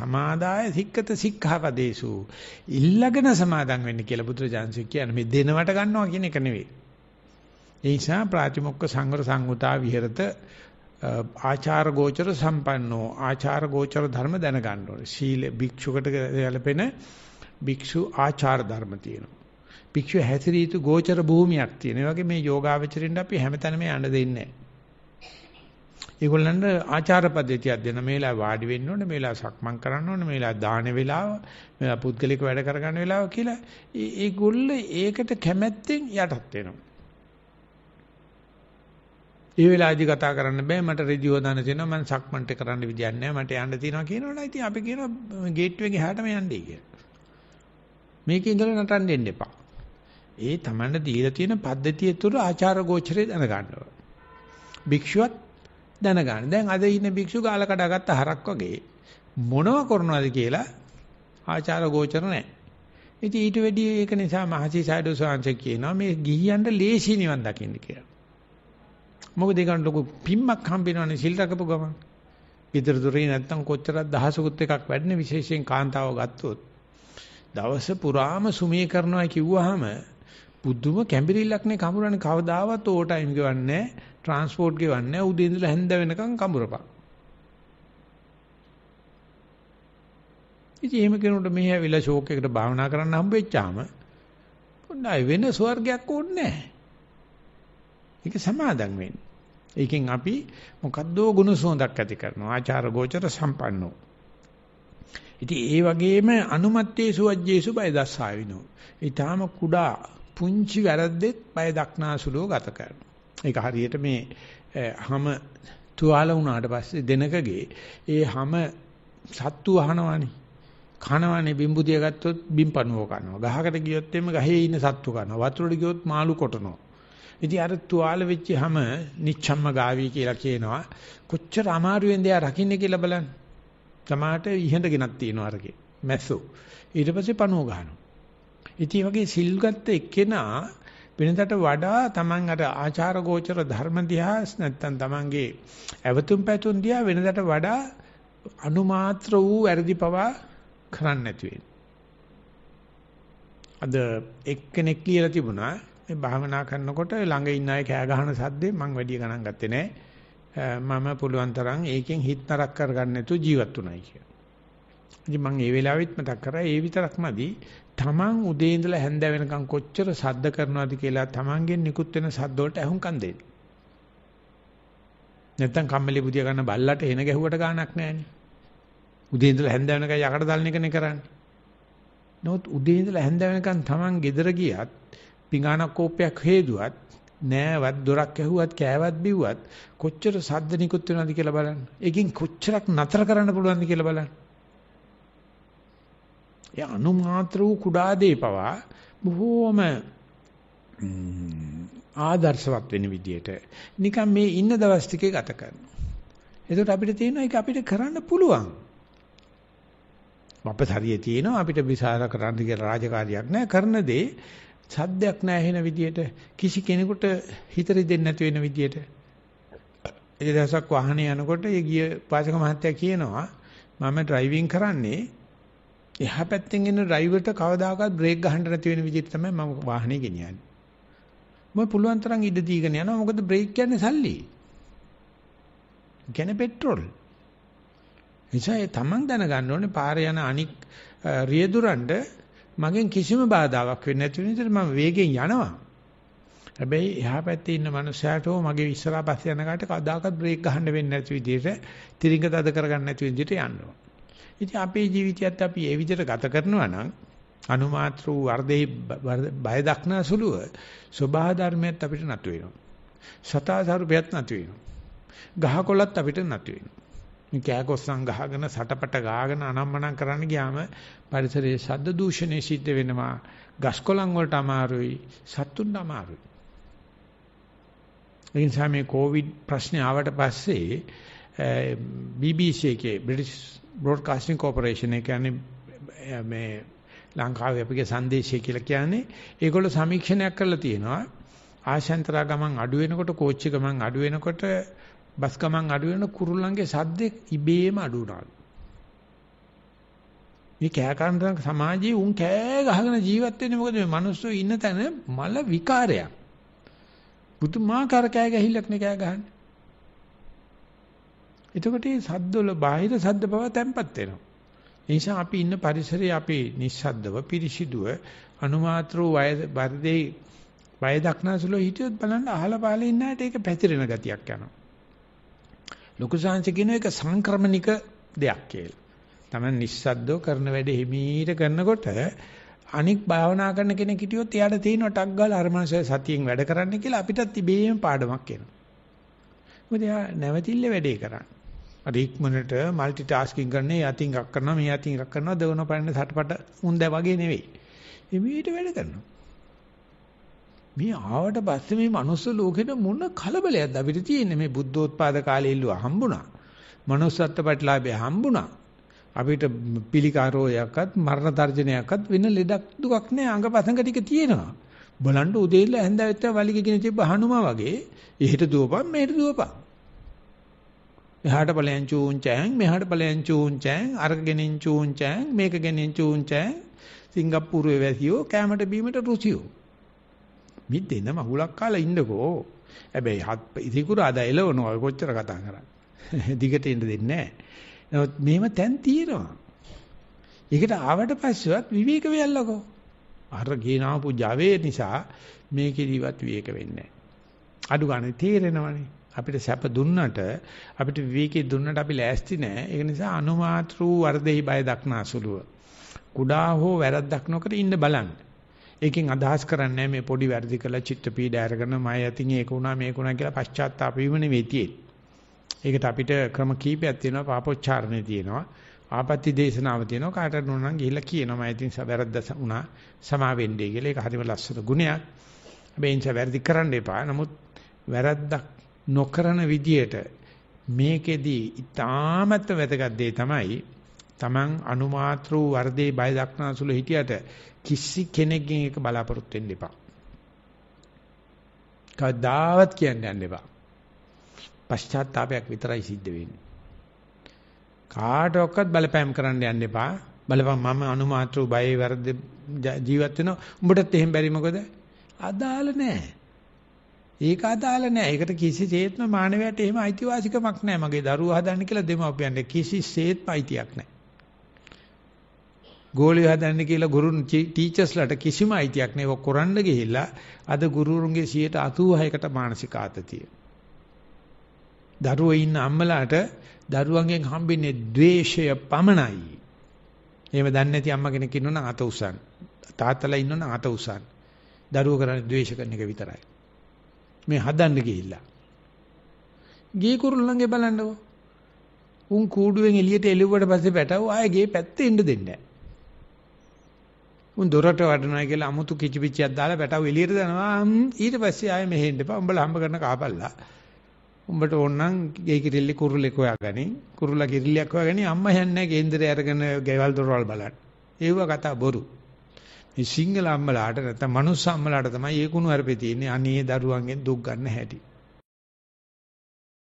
සමාදාය සික්කත සික්ඛාපදේසු ඉල්ලගෙන සමාදන් වෙන්න කියලා බුදුරජාන්සේ කියන්නේ මේ දෙනවට ගන්නවා කියන එක නෙවෙයි. ඒ නිසා ප්‍රාතිමොක්ක සංවර සංගුතා විහෙරත ආචාර ගෝචර සම්පන්නෝ ආචාර ගෝචර ධර්ම දැනගන්න ඕනේ. සීල භික්ෂුකට ගැලපෙන භික්ෂු ආචාර ධර්ම තියෙනවා. භික්ෂු හැසිරිය යුතු ගෝචර භූමියක් තියෙන. ඒ වගේ මේ යෝගාවචරින්ද අපි හැමතැනම යන්න දෙන්නේ නැහැ. ඒගොල්ලන්ට ආචාර පද්ධතියක් දෙන මේලා වාඩි වෙන්න ඕනේ, මේලා සක්මන් කරන්න ඕනේ, මේලා දාන වෙලාව, මේලා පුද්ගලික වැඩ කරගන්න වෙලාව කියලා ඒගොල්ල ඒකට කැමැත්තෙන් යටත් වෙනවා. ඒ වෙලාවේදී කතා කරන්න බෑ මට රෙදියෝ දාන තියෙනවා මම සක්මන්ට කරන්න විදියක් නැහැ මට යන්න තියෙනවා කියනවනේ ඉතින් අපි කියනවා ගේට්ටුවේ ගහටම යන්නයි කියලා. මේකේ ඉඳලා නටන්න දෙන්න එපා. ඒ Tamanne දීලා තියෙන පද්ධතිය තුළ ආචාර ගෝචරය දැනගන්න ඕන. භික්ෂුවත් දැනගන්න. දැන් අද ඉන්න භික්ෂු ගාල කඩාගත්ත හරක් වගේ මොනව කරනවද කියලා ආචාර ගෝචර නැහැ. ඉතින් ඊට වැඩි ඒක නිසා මහසි සයිඩෝ සාංශ කියනවා මේ ගිහියන්ට ලේසි නිවන් දකින්න කියලා. මොකද ඒකට ලොකු පිම්මක් හම්බෙනවනේ සිල් රකපු ගමන්. ඊතර දුරේ නැත්තම් කොච්චරක් දහසකුත් එකක් වැඩනේ විශේෂයෙන් කාන්තාව ගත්තොත්. දවස පුරාම සුමේ කරනවා කිව්වහම බුදුම කැඹිරිල්ලක් නේ කඹරන්නේ කවදාවත් ඕ ටයිම් ගෙවන්නේ ට්‍රාන්ස්පෝර්ට් ගෙවන්නේ උදේ ඉඳලා හැන්ද වෙනකන් කඹරපන්. ඉතින් එහෙම කෙනෙකුට මෙහි ඇවිල්ලා ෂෝක් එකකට භාවනා කරන්න හම්බෙච්චාම පොඩ්ඩයි වෙන ස්වර්ගයක් ඕනේ නැහැ. ඒක සමාදම් වෙන්න. ඒකෙන් අපි මොකද්දෝ ගුණ සෝඳක් ඇති කරනවා. ආචාර ගෝචර සම්පන්නෝ. ඉතින් ඒ වගේම අනුමත්තේ සුවජ්ජේසු බය දස්සාවිනෝ. ඊටාම කුඩා පුංචි වැරද්දෙත් බය දක්නාසුලෝ ගත කරනවා. ඒක හරියට මේ හැම තුවාල වුණාට පස්සේ දෙනකගේ ඒ හැම සත්තු අහනවනේ. කනවනේ බිම්බුදිය ගත්තොත් බිම්පණුව කනවා. ගහකට ගියොත් එimhe ගහේ ඉන්න සත්තු කනවා. වතුරට ගියොත් මාළු කොටනවා. ඉතින් අර තුවාල වෙච්ච හැම නිච්ඡම්ම ගාවි කියලා කියනවා. කොච්චර අමාරුවෙන්ද එයා රකින්නේ කියලා බලන්න. තමාට ඉහඳ ගෙනක් තියෙනවා අරගේ. මැස්සෝ. ඊට පස්සේ පණුව ගහනවා. ඉතින් වගේ සිල් ගත්ත එක්කෙනා වෙනදට වඩා Taman අර ආචාර ගෝචර ධර්ම දිහා නැත්තම් Tamanගේ ඇවතුම් පැතුම් දිහා වෙනදට වඩා අනුමාත්‍ර වූ වැඩි පවා කරන්න නැති අද එක්කෙනෙක් කියලා තිබුණා මේ භාවනා කරනකොට ළඟ ඉන්න අය කෑ ගහන සද්දේ මම වැඩි ගණන් ගත්තේ නෑ. මම පුළුවන් තරම් ඒකෙන් හිත නරක කරගන්න නැතුව ජීවත් වුණයි කියලා. ඉතින් මම ඒ වෙලාවෙත් මතක් කරා ඒ විතරක්මදි තමන් උදේ ඉඳලා හැන්ද වෙනකන් කොච්චර සද්ද කරනවද කියලා තමන්ගෙන් නිකුත් වෙන සද්ද වලට අහුම්කම් දෙන්න. නැත්තම් කම්මැලි බුදියා ගන්න බල්ලට එන ගැහුවට ගාණක් නැහැනේ. උදේ ඉඳලා හැන්ද වෙනකන් යකඩ දාලන එකනේ කරන්නේ. නමුත් උදේ ඉඳලා හැන්ද වෙනකන් තමන් ගෙදර ගියත් පිඟානක් කෝපයක් හේදුවත් නෑවත් දොරක් ඇහුවත් කෑවත් බිව්වත් කොච්චර සද්ද නිකුත් වෙනවද කියලා බලන්න. ඒකෙන් කොච්චරක් නතර කරන්න පුළුවන්ද කියලා බලන්න. ඒ අනුමාත්‍ර වූ කුඩා දේ පවා බොහෝම ආදර්ශවත් වෙන විදියට නිකන් මේ ඉන්න දවස් ටිකේ ගත කරනවා. එතකොට අපිට තියෙනවා ඒක අපිට කරන්න පුළුවන්. අපේ ශරීරයේ තියෙනවා අපිට විසාර කරන්න කියලා රාජකාරියක් නැහැ කරන දේ සද්දයක් නැහැ වෙන විදියට කිසි කෙනෙකුට හිත රිදෙන්නේ නැති වෙන විදියට ඒ දවසක් වාහනේ යනකොට ඒ ගිය පාසක මහත්තයා කියනවා මම ඩ්‍රයිවිං කරන්නේ එහා පැත්තෙන් එන ඩ්‍රයිවර්ට කවදාකවත් බ්‍රේක් ගහන්න නැති වෙන විදිහට තමයි මම වාහනේ ගෙනියන්නේ. මම පුළුවන් තරම් ඉඩ දීගෙන යනවා. මොකද බ්‍රේක් කියන්නේ සල්ලි. කියන්නේ පෙට්‍රල්. එනිසා ඒ තමන් දැනගන්න ඕනේ පාරේ යන අනික් රියදුරන්ට මගෙන් කිසිම බාධාවක් වෙන්නේ නැති විදිහට මම වේගෙන් යනවා. හැබැයි එහා පැත්තේ ඉන්න මනුස්සයාට මගේ ඉස්සරහා පස්සේ යන කාට කවදාකවත් බ්‍රේක් ගහන්න වෙන්නේ නැති විදිහට තිරිඟ තද කරගන්න නැති විදිහට යන්න ඕන. ඉතින් අපේ ජීවිතයත් අපි ඒ විදිහට ගත කරනවා නම් අනුමාත්‍ර වූ වර්ධේ බය දක්නා සුළුව සබහා ධර්මයත් අපිට නතු වෙනවා. සතා සරුපයත් නතු වෙනවා. ගහකොළත් අපිට නතු වෙනවා. මේ කෑකොස්සන් ගහගෙන සටපට ගාගෙන අනම්මනම් කරන්න ගියාම පරිසරයේ ශබ්ද දූෂණය සිද්ධ වෙනවා. ගස්කොළන් වලට අමාරුයි, සතුන්ට අමාරුයි. ඒ නිසා මේ කොවිඩ් ප්‍රශ්නේ ආවට පස්සේ BBC එකේ British Broadcasting Corporation එක කියන්නේ මේ ලංකාවේ අපගේ සංදේශය කියලා කියන්නේ ඒගොල්ලෝ සමීක්ෂණයක් කරලා තියෙනවා ආශාන්තරා ගමන් අඩු වෙනකොට කෝච්චි ගමන් අඩු වෙනකොට බස් ගමන් අඩු වෙන කුරුල්ලන්ගේ සද්දේ ඉබේම අඩු වුණාලු මේ කෑ කන සමාජයේ උන් කෑ ගහගෙන ජීවත් වෙන්නේ මොකද මේ මිනිස්සු ඉන්න තැන මල විකාරයක්. පුදුමාකාර කෑ ගැහිල්ලක් නේ කෑ ගහන්නේ. එතකොට මේ සද්දවල බාහිර සද්ද බව තැම්පත් වෙනවා. ඒ නිසා අපි ඉන්න පරිසරයේ අපි නිස්සද්දව පිරිසිදුව අනුමාත්‍ර වය වර්ධේ වය දක්නාසුල හිටියොත් බලන්න අහලා පහලා ඉන්න ඇට ඒක පැතිරෙන ගතියක් යනවා. ලොකු සංහස කියන එක සංක්‍රමණික දෙයක් කියලා. තමයි නිස්සද්දව කරන වැඩේ හිමීට කරනකොට අනික් භාවනා කරන කෙනෙක් හිටියොත් එයාට තියෙන ටක් ගාලා අර මනසේ සතියෙන් වැඩ කරන්න කියලා අපිටත් ඉබේම පාඩමක් එනවා. මොකද එයා නැවතිල්ල වැඩේ කරන්නේ. අර ඉක්මනට মালටි ටාස්කින් කරන්නේ යතින් එකක් කරනවා මේ යතින් එකක් කරනවා දෙවන පරණ සටපට මුන්ද වගේ නෙවෙයි. එමෙහිට වැඩ කරනවා. මේ ආවට පස්සේ මේ මනුස්ස ලෝකෙට මොන කලබලයක්ද අපිට තියෙන්නේ මේ බුද්ධෝත්පාද කාලේ ඉල්ලුවා හම්බුණා. manussත්ත්ව ප්‍රතිලාභය හම්බුණා. අපිට පිළිකාරෝයක්වත් මරණ තර්ජනයක්වත් වෙන ලෙඩක් දුකක් නෑ අංගපසංග ටික තියෙනවා. බලන්න උදේilla හැන්දෑවෙත් වලිගගෙන තිබ්බ හනුමා වගේ එහෙට දුවපන් මෙහෙට දුවපන්. එහාට ඵලයන් චූංචෑන් මෙහාට ඵලයන් චූංචෑන් අරක ගෙනින් චූංචෑන් මේක ගෙනින් චූංචෑන් සිංගප්පූරුවේ වැසියෝ කැමට බීමට රුචියෝ. මේ දෙන්නම හුලක් කාලා ඉන්නකෝ. හැබැයි හත් ඉතිකුරාද එලවනවා කොච්චර කතා කරන්නේ. දිගට ඉන්න දෙන්නේ නැහැ. නමුත් මේව තැන් තියෙනවා. ඒකට ආවට පස්සෙවත් විවේක වෙයල්ලකෝ. අර ගේනාපු Java නිසා මේකෙදිවත් විවේක වෙන්නේ නැහැ. අඩු ගන්න තේරෙනවනේ. අපිට සැප දුන්නට අපිට විවේකී දුන්නට අපි ලෑස්ති නැහැ. ඒ නිසා අනුමාත්‍ර වර්ධෙහි බය දක්නාසුලුව. කුඩා හෝ වැරද්දක් නොකර ඉන්න බලන්න. ඒකෙන් අදහස් කරන්නේ මේ පොඩි වැරදි කළා චිත්ත පීඩ අරගෙන මම යතින් ඒක වුණා මේක වුණා කියලා පශ්චාත්තාප වීම නෙවෙයි තියෙන්නේ. ඒකට අපිට ක්‍රම කීපයක් තියෙනවා පාපොච්චාරණේ තියෙනවා. ආපත්‍ති දේශනාව තියෙනවා කාටද නෝනම් ගිහිල්ලා කියනවා මම ඉතින් වැරද්ද වුණා සමා වෙන්නේ කියලා. ඒක හරිම ලස්සන ගුණයක්. හැබැයි ඉන්ස වැරදි කරන්න එපා. නමුත් වැරද්දක් නොකරන විදියට මේකෙදි ඊටාමත් වැදගත් දේ තමයි Taman අනුමාත්‍ර වූ වර්ධේ බය දක්නාසුළු හිටියට කිසි කෙනෙක්ගෙන් ඒක බලාපොරොත්තු වෙන්න එපා. කවදාවත් කියන්න යන්න එපා. පශ්චාත්තාවයක් විතරයි සිද්ධ වෙන්නේ. කාටවත් බලපෑම් කරන්න යන්න එපා. බලපන් මම අනුමාත්‍ර බයේ වැරද්ද ජීවත් වෙනවා. උඹටත් එහෙම බැරි මොකද? අදාළ නැහැ. ඒක අදාළ නැහැ. ඒකට කිසිසේත්ම මානවයාට එහෙම අයිතිවාසිකමක් නැහැ. මගේ දරුවා හදන්න කියලා දෙමව්පියන්ට කිසිසේත්ම අයිතියක් නැහැ. ගෝලිය හදන්න කියලා ගුරු ටීචර්ස්ලාට කිසිම අයිතියක් නැහැ. ඒක කරන්න ගිහිල්ලා අද ගුරුවරුන්ගේ 86කට මානසික ආතතිය. දරුවෝ ඉන්න අම්මලාට දරුවන්ගෙන් හම්බෙන්නේ ද්වේෂය පමණයි. එහෙම දන්නේ නැති අම්මා කෙනෙක් ඉන්නවනම් අත උසන්. තාත්තලා ඉන්නවනම් අත උසන්. දරුවෝ කරන්නේ ද්වේෂ කරන එක විතරයි. මේ හදන්න ගිහිල්ලා. ගේ කුරුල්ලන්ගේ බලන්නකෝ. උන් කූඩුවෙන් එළියට එළුවට පස්සේ පැටව ආයේ ගේ පැත්තේ ඉන්න දෙන්නේ නැහැ. උන් දොරට වඩනවා කියලා අමුතු කිචිපිචියක් දාලා පැටව එළියට දානවා. ඊට පස්සේ ආයේ මෙහෙන්න එපා. උඹලා හම්බ කරන කාපල්ලා. උඹට ඕනනම් ගේ කිරිල්ල කුරුල්ලෙක් හොයාගනි. කුරුල්ලා කිරිල්ලයක් හොයාගනි. අම්මා යන්නේ කේන්දරේ අරගෙන ගෙවල් දොරවල් බලන්න. ඒව කතා බොරු. මේ සිංගල අම්මලාට නැත්නම් මනුස්ස අම්මලාට තමයි ඒ කුණු අරපේ තියෙන්නේ. අනේ දරුවන්ගෙන් දුක් ගන්න හැටි.